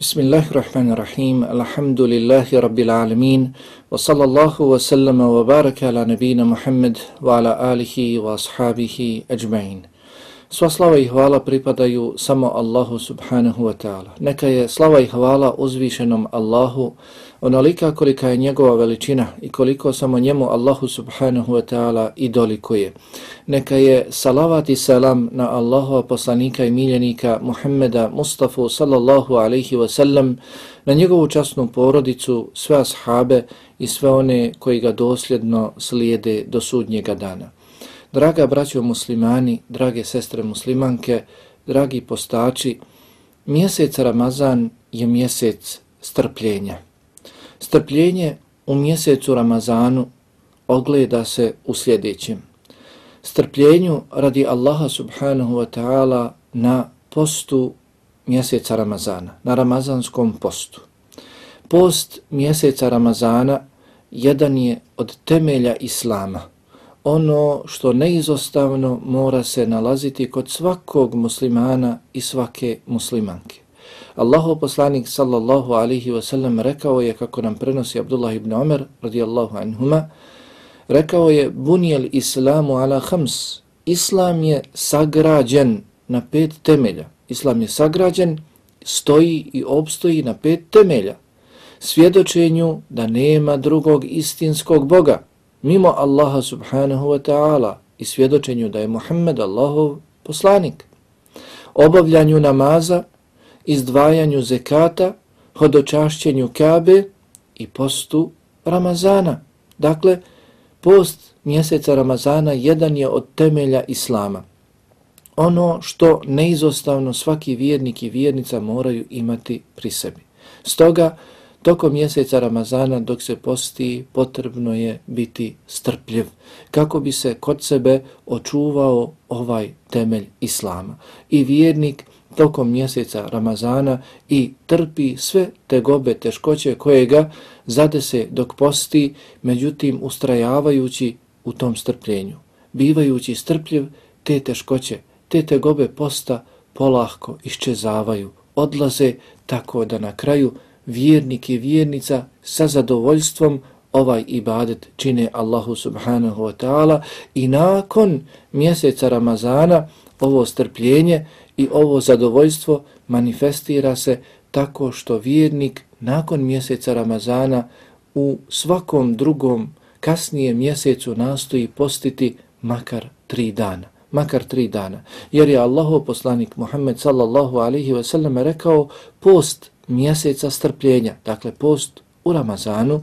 بسم الله الرحمن الرحيم الحمد لله رب العالمين وصلى الله وسلم وبارك على نبينا محمد وعلى آله وأصحابه أجمعين Sva slava i hvala pripadaju samo Allahu subhanahu wa ta'ala. Neka je slava i hvala uzvišenom Allahu onolika kolika je njegova veličina i koliko samo njemu Allahu subhanahu wa ta'ala i dolikuje. Neka je salavat i salam na Allahova poslanika i miljenika Muhammeda Mustafa sallallahu alaihi wa sallam, na njegovu časnu porodicu, sve ashabe i sve one koji ga dosljedno slijede do sudnjega dana. Draga braćo muslimani, drage sestre muslimanke, dragi postači, mjesec Ramazan je mjesec strpljenja. Strpljenje u mjesecu Ramazanu ogleda se u sljedećem. Strpljenju radi Allaha subhanahu wa ta'ala na postu mjeseca Ramazana, na ramazanskom postu. Post mjeseca Ramazana jedan je od temelja Islama – ono što neizostavno mora se nalaziti kod svakog muslimana i svake muslimanke. Allahu poslanik sallallahu alihi wasallam rekao je, kako nam prenosi Abdullah ibn Omer radijallahu anhuma, rekao je, bunijel islamu ala hams, islam je sagrađen na pet temelja. Islam je sagrađen, stoji i obstoji na pet temelja. Svjedočenju da nema drugog istinskog Boga, mimo Allaha subhanahu wa ta'ala i svjedočenju da je Muhammed Allahov poslanik. Obavljanju namaza, izdvajanju zekata, hodočašćenju kabe i postu Ramazana. Dakle, post mjeseca Ramazana jedan je od temelja Islama. Ono što neizostavno svaki vjernik i vjernica moraju imati pri sebi. Stoga, Tokom mjeseca Ramazana dok se posti potrebno je biti strpljiv kako bi se kod sebe očuvao ovaj temelj Islama. I vjernik tokom mjeseca Ramazana i trpi sve tegobe, teškoće koje ga zadese dok posti, međutim ustrajavajući u tom strpljenju. Bivajući strpljiv, te teškoće, te tegobe posta polahko iščezavaju, odlaze tako da na kraju vjernik i vjernica sa zadovoljstvom ovaj ibadet čine Allahu subhanahu wa ta'ala i nakon mjeseca Ramazana ovo strpljenje i ovo zadovoljstvo manifestira se tako što vjernik nakon mjeseca Ramazana u svakom drugom kasnije mjesecu nastoji postiti makar tri dana. Makar tri dana. Jer je Allahov poslanik Muhammed sallallahu alaihi wa sallam rekao post mjeseca strpljenja, dakle post u Ramazanu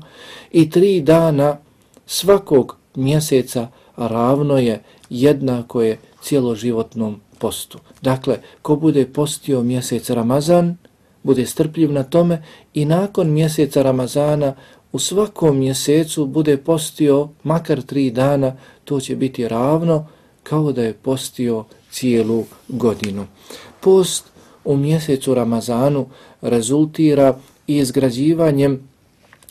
i tri dana svakog mjeseca ravno je jednako je cijeloživotnom postu. Dakle, ko bude postio mjesec Ramazan, bude strpljiv na tome i nakon mjeseca Ramazana u svakom mjesecu bude postio makar tri dana, to će biti ravno kao da je postio cijelu godinu. Post u mjesecu Ramazanu rezultira izgrađivanjem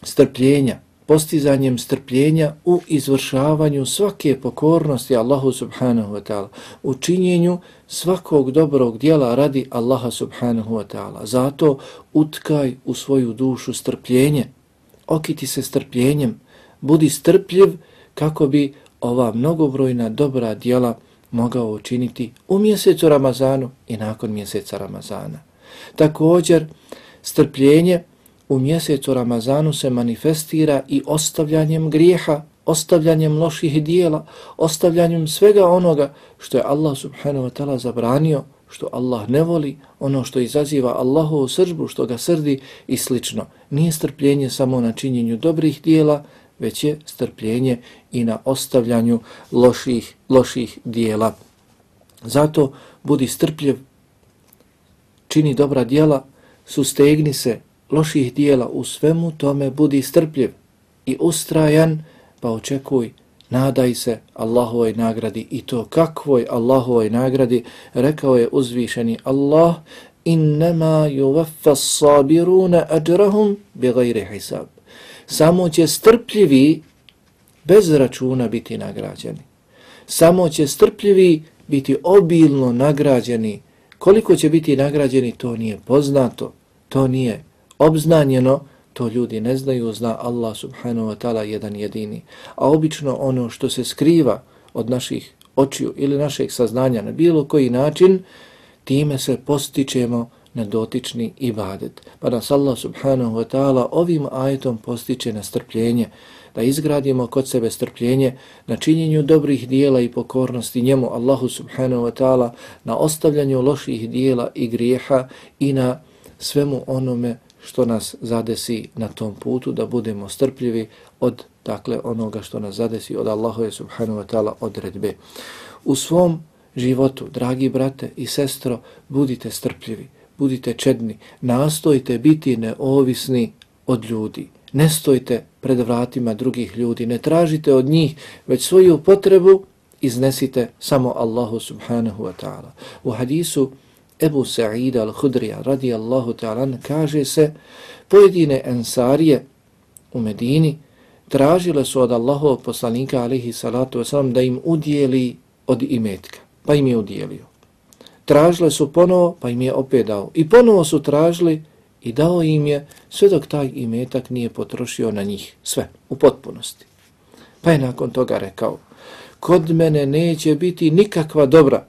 strpljenja, postizanjem strpljenja u izvršavanju svake pokornosti Allahu subhanahu wa ta'ala, u činjenju svakog dobrog dijela radi Allaha subhanahu wa ta'ala. Zato utkaj u svoju dušu strpljenje, okiti se strpljenjem, budi strpljiv kako bi ova mnogobrojna dobra dijela mogao učiniti u mjesecu Ramazanu i nakon mjeseca Ramazana. Također, strpljenje u mjesecu Ramazanu se manifestira i ostavljanjem grijeha, ostavljanjem loših dijela, ostavljanjem svega onoga što je Allah subhanahu wa ta'ala zabranio, što Allah ne voli, ono što izaziva Allahovu sržbu, što ga srdi i slično. Nije strpljenje samo na činjenju dobrih dijela, već je strpljenje i na ostavljanju loših, loših dijela. Zato budi strpljiv, čini dobra dijela, sustegni se loših dijela u svemu tome, budi strpljiv i ustrajan, pa očekuj, nadaj se Allahovoj nagradi i to kakvoj Allahovoj nagradi, rekao je uzvišeni Allah, innama yuvaffa sabiruna ajrahum bi gajri hisab samo će strpljivi bez računa biti nagrađeni. Samo će strpljivi biti obilno nagrađeni. Koliko će biti nagrađeni, to nije poznato. to nije obznanjeno, to ljudi ne znaju, zna Allah subhanahu wa ta'ala jedan jedini. A obično ono što se skriva od naših očiju ili našeg saznanja na bilo koji način, time se postičemo na dotični ibadet. Pa nas Allah subhanahu wa ta'ala ovim ajetom postiče na strpljenje, da izgradimo kod sebe strpljenje na činjenju dobrih dijela i pokornosti njemu Allahu subhanahu wa ta'ala, na ostavljanju loših dijela i grijeha i na svemu onome što nas zadesi na tom putu, da budemo strpljivi od dakle onoga što nas zadesi od Allahove subhanahu wa ta'ala odredbe. U svom životu, dragi brate i sestro, budite strpljivi, budite čedni, nastojte biti neovisni od ljudi. Ne stojte pred vratima drugih ljudi, ne tražite od njih, već svoju potrebu iznesite samo Allahu subhanahu wa ta'ala. U hadisu Ebu Sa'ida al-Hudrija radijallahu ta'ala kaže se pojedine ensarije u Medini tražile su od Allahovog poslanika alihi salatu wasalam da im udijeli od imetka, pa im je udijelio. Tražile su ponovo, pa im je opet dao. I ponovo su tražili i dao im je sve dok taj imetak nije potrošio na njih. Sve, u potpunosti. Pa je nakon toga rekao, kod mene neće biti nikakva dobra,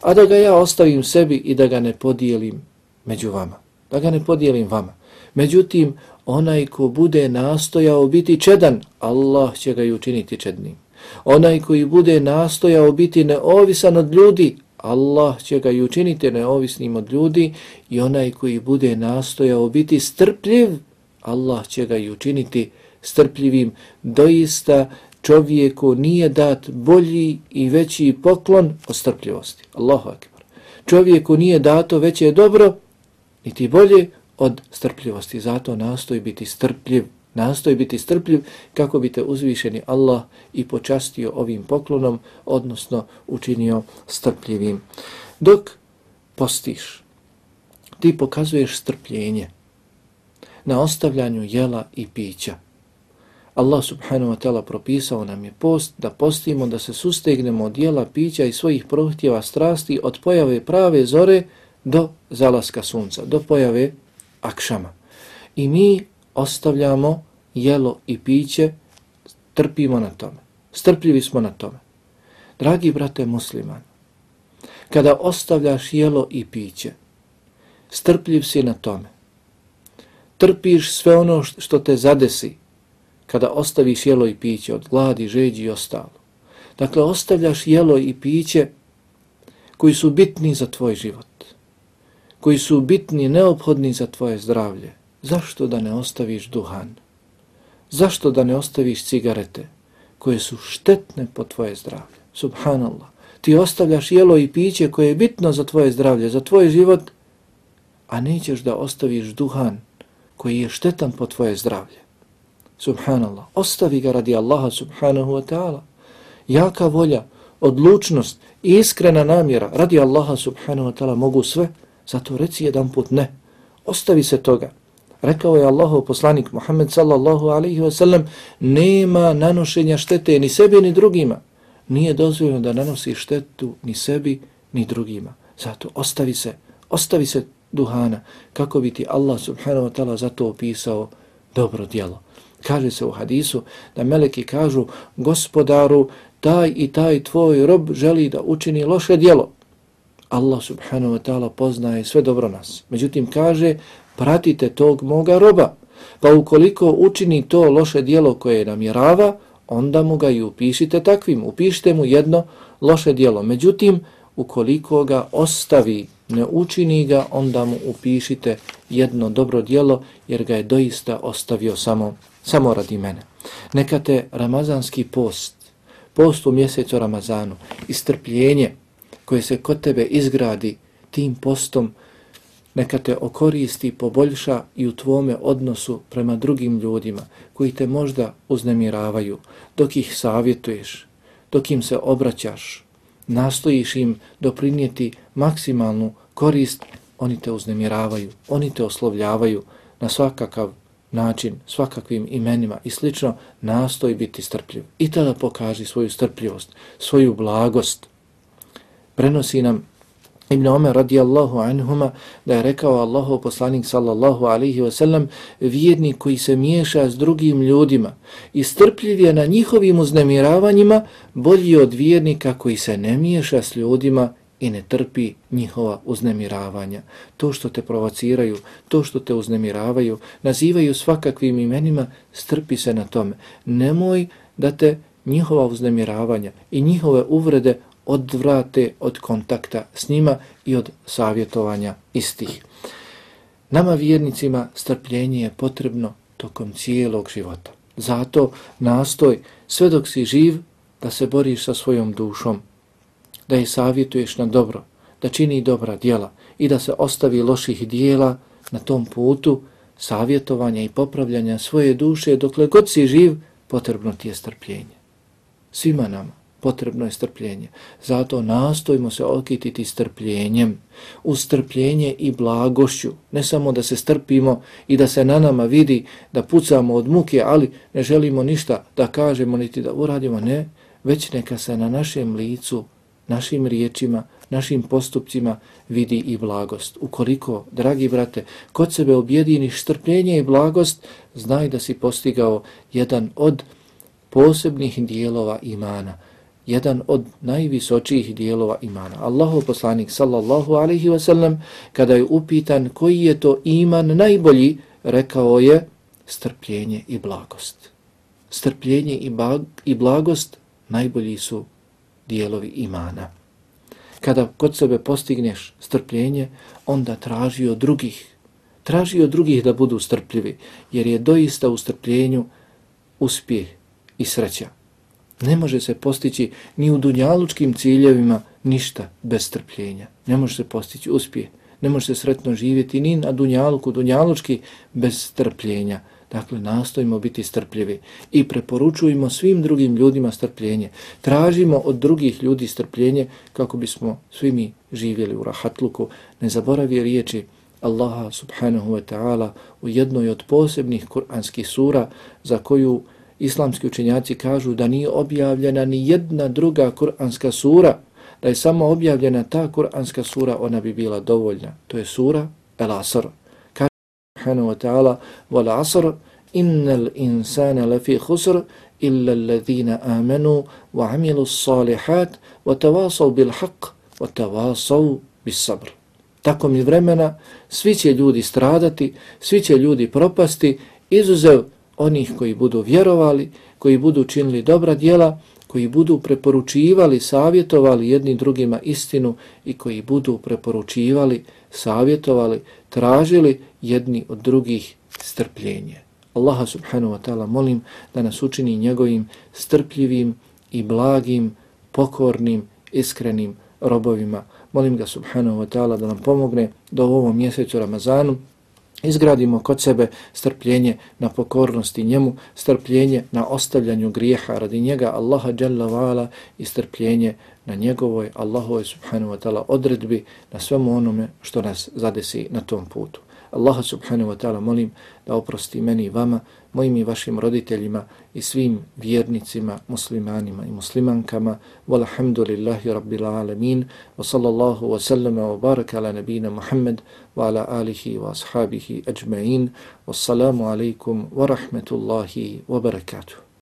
a da ga ja ostavim sebi i da ga ne podijelim među vama. Da ga ne podijelim vama. Međutim, onaj ko bude nastojao biti čedan, Allah će ga i učiniti čednim. Onaj koji bude nastojao biti neovisan od ljudi, Allah će ga i učiniti neovisnim od ljudi i onaj koji bude nastojao biti strpljiv, Allah će ga i učiniti strpljivim. Doista čovjeku nije dat bolji i veći poklon od strpljivosti. Allahu akbar. Čovjeku nije dato veće dobro, niti bolje od strpljivosti. Zato nastoji biti strpljiv, nastoji biti strpljiv kako bi te uzvišeni Allah i počastio ovim poklonom, odnosno učinio strpljivim. Dok postiš, ti pokazuješ strpljenje na ostavljanju jela i pića. Allah subhanahu wa ta'ala propisao nam je post da postimo, da se sustegnemo od jela, pića i svojih prohtjeva strasti od pojave prave zore do zalaska sunca, do pojave akšama. I mi ostavljamo jelo i piće, trpimo na tome. Strpljivi smo na tome. Dragi brate musliman, kada ostavljaš jelo i piće, strpljiv si na tome. Trpiš sve ono što te zadesi, kada ostaviš jelo i piće od gladi, žeđi i ostalo. Dakle, ostavljaš jelo i piće koji su bitni za tvoj život, koji su bitni, neophodni za tvoje zdravlje. Zašto da ne ostaviš duhan? Zašto da ne ostaviš cigarete koje su štetne po tvoje zdravlje? Subhanallah. Ti ostavljaš jelo i piće koje je bitno za tvoje zdravlje, za tvoj život, a nećeš da ostaviš duhan koji je štetan po tvoje zdravlje. Subhanallah. Ostavi ga radi Allaha subhanahu wa ta'ala. Jaka volja, odlučnost, iskrena namjera radi Allaha subhanahu wa ta'ala mogu sve, zato reci jedan put ne. Ostavi se toga. Rekao je Allahov poslanik Muhammed sallallahu alaihi wa sallam, nema nanošenja štete ni sebi ni drugima. Nije dozvoljeno da nanosi štetu ni sebi ni drugima. Zato ostavi se, ostavi se duhana kako bi ti Allah subhanahu wa ta'ala zato opisao dobro djelo. Kaže se u hadisu da meleki kažu gospodaru taj i taj tvoj rob želi da učini loše djelo. Allah subhanahu wa ta'ala poznaje sve dobro nas. Međutim kaže pratite tog moga roba. Pa ukoliko učini to loše dijelo koje namjerava, onda mu ga i upišite takvim. Upišite mu jedno loše dijelo. Međutim, ukoliko ga ostavi, ne učini ga, onda mu upišite jedno dobro dijelo, jer ga je doista ostavio samo samo radi mene. Neka te ramazanski post, post u mjesecu Ramazanu, istrpljenje koje se kod tebe izgradi tim postom, neka te okoristi, poboljša i u tvome odnosu prema drugim ljudima koji te možda uznemiravaju, dok ih savjetuješ, dok im se obraćaš, nastojiš im doprinijeti maksimalnu korist, oni te uznemiravaju, oni te oslovljavaju na svakakav način, svakakvim imenima i slično, nastoji biti strpljiv. I tada pokaži svoju strpljivost, svoju blagost. Prenosi nam Ibn Omer radijallahu anhuma da je rekao Allahu poslanik sallallahu alaihi wasallam vjernik koji se miješa s drugim ljudima i strpljiv je na njihovim uznemiravanjima bolji od vjernika koji se ne miješa s ljudima i ne trpi njihova uznemiravanja. To što te provociraju, to što te uznemiravaju, nazivaju svakakvim imenima, strpi se na tome. Nemoj da te njihova uznemiravanja i njihove uvrede odvrate od kontakta s njima i od savjetovanja istih. Nama vjernicima strpljenje je potrebno tokom cijelog života. Zato nastoj sve dok si živ da se boriš sa svojom dušom, da je savjetuješ na dobro, da čini dobra djela i da se ostavi loših dijela na tom putu savjetovanja i popravljanja svoje duše dokle god si živ, potrebno ti je strpljenje. Svima nama potrebno je strpljenje. Zato nastojimo se okititi strpljenjem, uz strpljenje i blagošću. Ne samo da se strpimo i da se na nama vidi da pucamo od muke, ali ne želimo ništa da kažemo niti da uradimo, ne, već neka se na našem licu, našim riječima, našim postupcima vidi i blagost. Ukoliko, dragi brate, kod sebe objediniš strpljenje i blagost, znaj da si postigao jedan od posebnih dijelova imana, jedan od najvisočijih dijelova imana. Allahov poslanik sallallahu alaihi wasallam kada je upitan koji je to iman najbolji, rekao je strpljenje i blagost. Strpljenje i, bag, i blagost najbolji su dijelovi imana. Kada kod sebe postigneš strpljenje, onda traži od drugih, traži od drugih da budu strpljivi, jer je doista u strpljenju uspjeh i sreća. Ne može se postići ni u dunjalučkim ciljevima ništa bez strpljenja. Ne može se postići uspjeh. Ne može se sretno živjeti ni na dunjaluku, dunjalučki bez strpljenja. Dakle, nastojimo biti strpljivi i preporučujemo svim drugim ljudima strpljenje. Tražimo od drugih ljudi strpljenje kako bismo svi mi živjeli u rahatluku. Ne zaboravi riječi Allaha subhanahu wa ta'ala u jednoj od posebnih kuranskih sura za koju islamski učenjaci kažu da nije objavljena ni jedna druga kuranska sura, da je samo objavljena ta kuranska sura, ona bi bila dovoljna. To je sura El Asr. Kaže subhanahu wa ta'ala, Val Asr, innal insana lafi khusr, illa alladhina amanu wa amilu salihat wa tawasaw bil haqq wa tawasaw bis sabr. Tako mi vremena, svi će ljudi stradati, svi će ljudi propasti, izuzev onih koji budu vjerovali, koji budu činili dobra djela, koji budu preporučivali, savjetovali jednim drugima istinu i koji budu preporučivali, savjetovali, tražili jedni od drugih strpljenje. Allaha subhanahu wa ta'ala molim da nas učini njegovim strpljivim i blagim, pokornim, iskrenim robovima. Molim ga subhanahu wa ta'ala da nam pomogne do ovom mjesecu Ramazanu, izgradimo kod sebe strpljenje na pokornosti njemu, strpljenje na ostavljanju grijeha radi njega Allaha Jalla Vala i strpljenje na njegovoj Allahove subhanahu wa ta'ala odredbi na svemu onome što nas zadesi na tom putu. Allaha subhanahu wa ta'ala molim da oprosti meni i vama, mojim i vašim roditeljima i svim vjernicima, muslimanima i muslimankama. Walhamdulillahi rabbil alamin. Wa sallallahu wa sallama wa baraka ala nabina Muhammad wa ala alihi wa ashabihi ajma'in. Wassalamu alaikum wa rahmetullahi wa barakatuh.